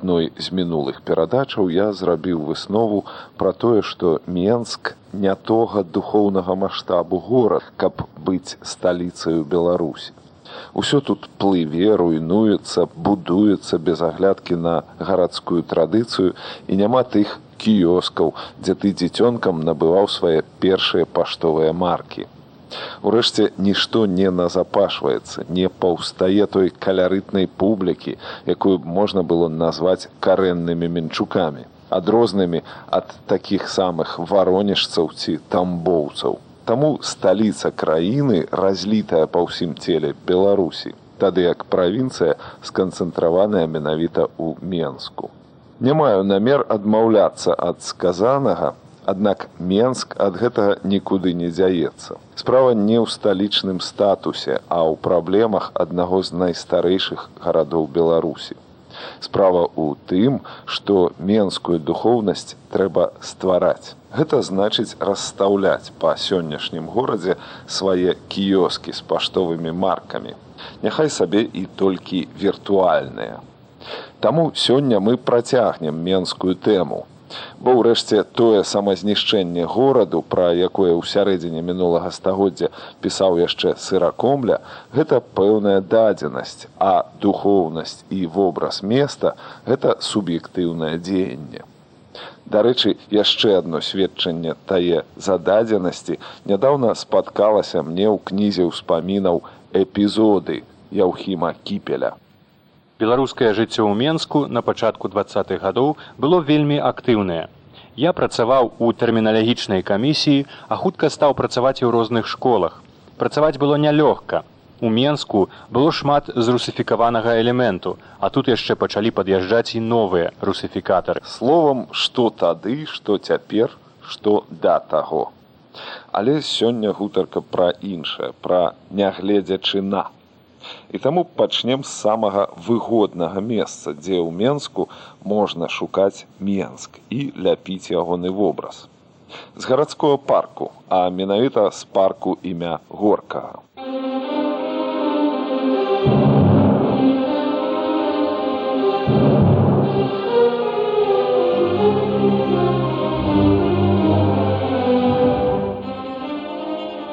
адной з мінулых перадачаў я зрабіў выснову пра тое што менск не тога духоўнага маштабу горад, каб быць сталіцаю Беларусі. Усё тут плыве, руйнуецца, будуецца без аглядкі на гарадскую традыцыю і няма тых кіёскаў, дзе ты дзіцёнкам набываў свае першыя паштовыя маркі. Урэшце нішто не назапашваецца, не паўстае той калярытнай публікі, якую можна было назваць карэннымі мінчукамі адрознымі ад такіх самых варонежцаў ці тамбоўцаў. Таму сталіца краіны разлітая па ўсім целе Беларусі, тады як правінцыя сканцэнтраваная менавіта ў Менску. Не маю намер адмаўляцца ад сказанага, аднак Менск ад гэтага нікуды не дзяецца. Справа не ў сталічным статусе, а ў праблемах аднаго з найстарэйшых гарадоў Беларусі. Справа ў тым, што менскую духоўнасць трэба ствараць. Гэта значыць расстаўляць па сённяшнім горадзе свае кіёскі з паштовымі маркамі. Няхай сабе і толькі віртуальныя. Таму сёння мы працягнем менскую тэму, Бо ўрэшце тое самазнішчэнне гораду, пра якое ў сярэдзіне мінулага стагоддзя пісаў яшчэ сыракомля, гэта пэўная дадзенасць, а духоўнасць і вобраз места гэта суб'ектыўнае дзеянне. Дарэчы, яшчэ адно сведчанне тае зададзенасці нядаўна спаткалася мне ў кнізе ўспамінаў эпізоды Яўхіма кіпеля беларускае жыццё ў менску на пачатку двадцатых гадоў было вельмі актыўнае. Я працаваў у тэрміналагічнай камісіі а хутка стаў працаваць у розных школах. Працаваць было нялёгка. У менску было шмат з русыфікаванага элементу а тут яшчэ пачалі пад'язджаць і новыя русыфікатары словам што тады што цяпер што да таго. Але сёння гутарка пра іншае пра нягледзячы на І таму пачнем з самага выгоднага месца, дзе ў Менску можна шукаць Менск і ляпіць ягоны вобраз. З гарадскога парку, а менавіта з парку імя горкага.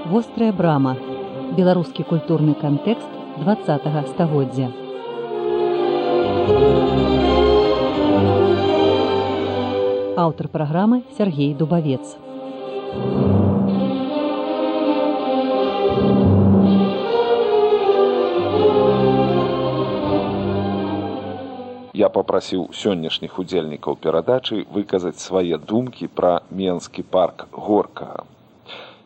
Вострая брама. Беларускі культурны кантэкст 20 стагоддзя. Аўтар праграмы Сергей Дубавец. Я попрасіў сённяшніх удзельнікаў перадачы выказаць свае думкі пра менскі парк горкага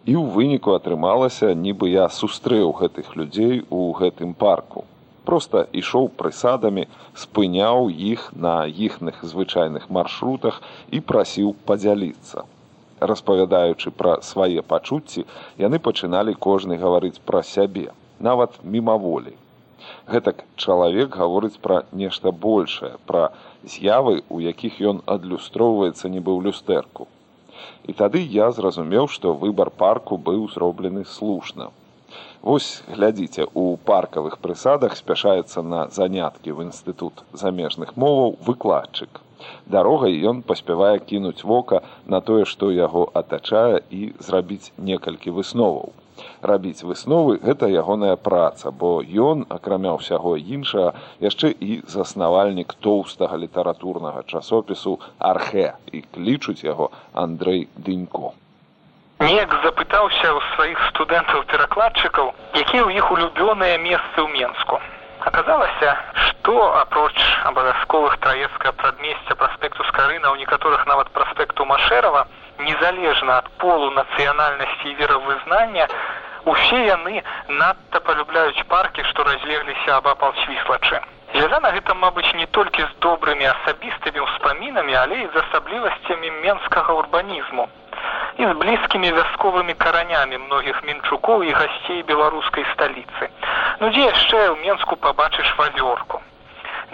і ў выніку атрымалася нібы я сустрэў гэтых людзей у гэтым парку. Просто ішоў прысадамі спыняў іх на іхных звычайных маршрутах і прасіў падзяліцца. Распавядаючы пра свае пачуцці яны пачыналі кожны гаварыць пра сябе нават мімаволі. Гэтак чалавек гаворыць пра нешта большае пра з'явы у якіх ён адлюстроўваецца нібы ў люстэрку І тады я зразумеў, што выбар парку быў зроблены слушна. Вось глядзіце, у паркавых прысадах спяшаецца на заняткі ў інстытут замежных моваў выкладчык. Дарогай ён паспявае кінуць вока на тое, што яго атачае і зрабіць некалькі высноваў рабіць высновы гэта ягоная праца бо ён акрамя ўсяго іншага яшчэ і заснавальнік тоўстага літаратурнага часопісу архе і клічуць яго андрей дынько. Неяк запытаўся ў сваіх студэнтаў перакладчыкаў якія ў іх улюбёныя месцы ў менску. Аказалася што апроч абавязковых траецкае прадмесця праспекту скарына ў некаторых нават праспекту машэрава незалежна ад полу нацыянальнасці і веравызнання усе яны надта палюбляюць паркі што разлегліся абапал свіслачы звязана гэта мабыць не толькі з добрымі асабістымі ўспамінамі але і з асаблівасцямі менскага урбанізму і з блізкімі вясковымі каранямі многіх мінчукоў і гасцей беларускай сталіцы. Ну дзе яшчэ ў Мску пабачыш вавёрку.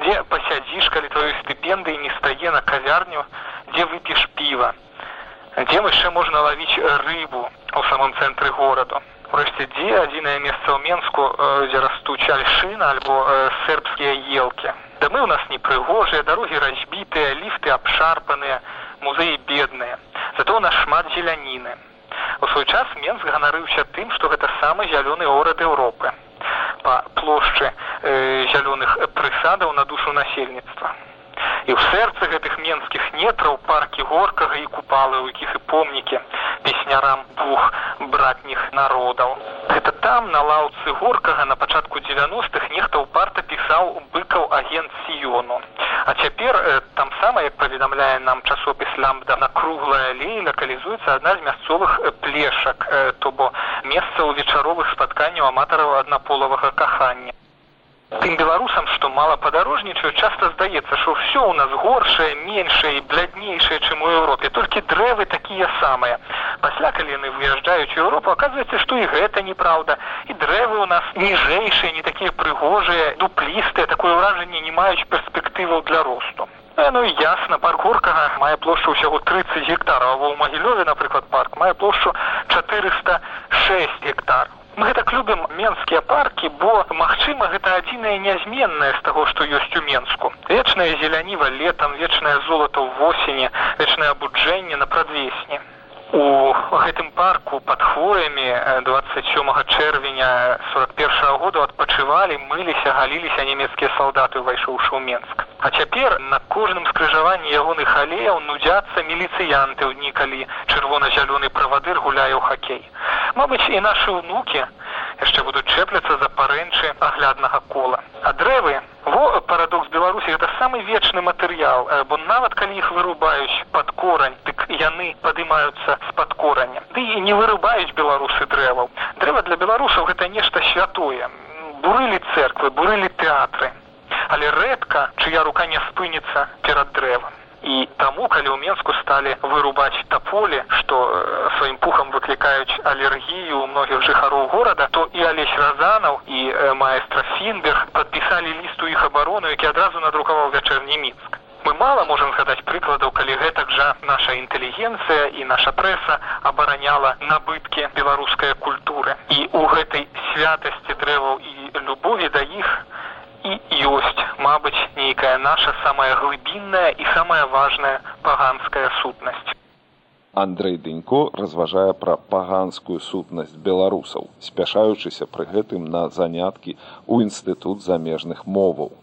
Дзе пасядзіш, калі тваёй стыпендыі не стае на кавярню, дзе выпіш піва. Дзе яшчэ можна лавіць рыбу ў самым цэнтры гораду. Урэшце дзе адзінае месца ў Мску, дзе растуць альшына альбо сербскія елкі. Дамы ў нас непрыгожыя, дарогі разбітыя, ліфты абшарпаныя, музеі бедныя. Зато ў нас шмат зеляніны. У свой час Менск ганарыўся тым, што гэта самы зялёны горад Еўропы па плошчы э, зялёных прысадаў на душу насельніцтва. І ў сэрцы гэтых менскіх нетраў паркі горкага і купалы, у якіх і помнікі песнярам двух братніх народаў. Гэта там на лаўцы горкага на пачатку 90-х нехта ўпарта пісаў быкаў агент сіёну. А цяпер э, там сама, як паведамляе нам часопіс лямбда на круглая алеі лакалізуецца адна з мясцовых плешак, э, то бо месца ў вечаровых спатканняў аматараў аднаполавага кахання. Тым беларусам, што мала падарожнічаю, часта здаецца, што ўсё ў нас горшае, меншае і бляднейшае, чым у Еўропе, толькі дрэвы такія самыя. Пасля калі яны выязджаюць у Еўропу, аказваецца, што і гэта неправда. І дрэвы ў нас ніжэйшыя, не такія прыгожыя, дуплістыя, такое ўражанне не маюць перспектываў для росту. Ну ясна, парк горкага мае плошчу ўсяго 30 гектараў, а ва ў магілёве, напрыклад, парк мае плошчу 406 гектараў. Мы гэтак любім менскія паркі, бо магчыма гэта адзінае нязменнае з таго, што ёсць у менску. Вечная зеляніва летам, вечнае золата ў восені, вечнае абуджэнне на прадвесні. У гэтым парку пад хвоямі 27 чэрвеня 41 -го году адпачывалі, мыліся, галіліся нямецкія салдаты, увайшоўшы ў Менск. А цяпер на кожным скрыжаванні ягоных алеяў нудзяцца міліцыянты ў дні, калі чырвона-зялёны правадыр гуляе ў хакей. Мабыць, і нашы ўнукі яшчэ будуць чэпляцца за парэнчы агляднага кола. А дрэвы во парадокс беларусі гэта самы вечны матэрыял, бо нават калі іх вырубаюць пад корань, дык яны падымаюцца з-пад корання. Ды і не вырубаюць беларусы дрэваў. Дрэва для беларусаў гэта нешта святое. Бурылі церквы, бурылі тэатры. Але рэдка, чыя рука не спыніцца перад дрэвам. І таму, калі ў Менску сталі вырубаць таполі, што сваім пухам выклікаюць алергію ў многіх жыхароў горада, то і Алесь Разанаў і маэстра Фінберг падпісалі ліст у іх абарону, які адразу надрукаваў вячэрні мінск. Мы мала можам згадаць прыкладаў, калі гэтак жа наша інтэлігенцыя і наша прэса абараняла набыткі беларускай культуры. І ў гэтай святасці дрэваў і любові да іх і ёсць, мабыць, нейкая наша самая глыбінная і самая важная паганская сутнасць. Андрэй Дынько разважае пра паганскую сутнасць беларусаў, спяшаючыся пры гэтым на заняткі ў інстытут замежных моваў.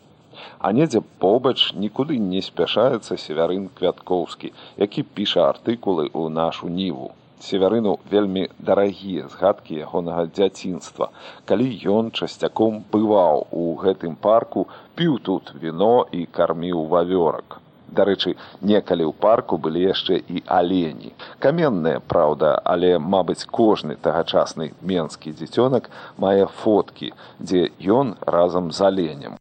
А недзе побач нікуды не спяшаецца севярын квяткоўскі, які піша артыкулы ў нашу ніву. Севярыну вельмі дарагія згадкі ягонага дзяцінства. Калі ён часцяком бываў у гэтым парку, піў тут віно і карміў вавёрак. Дарэчы, некалі ў парку былі яшчэ і алені. Каменныя, праўда, але, мабыць, кожны тагачасны менскі дзіцёнак мае фоткі, дзе ён разам з аленем.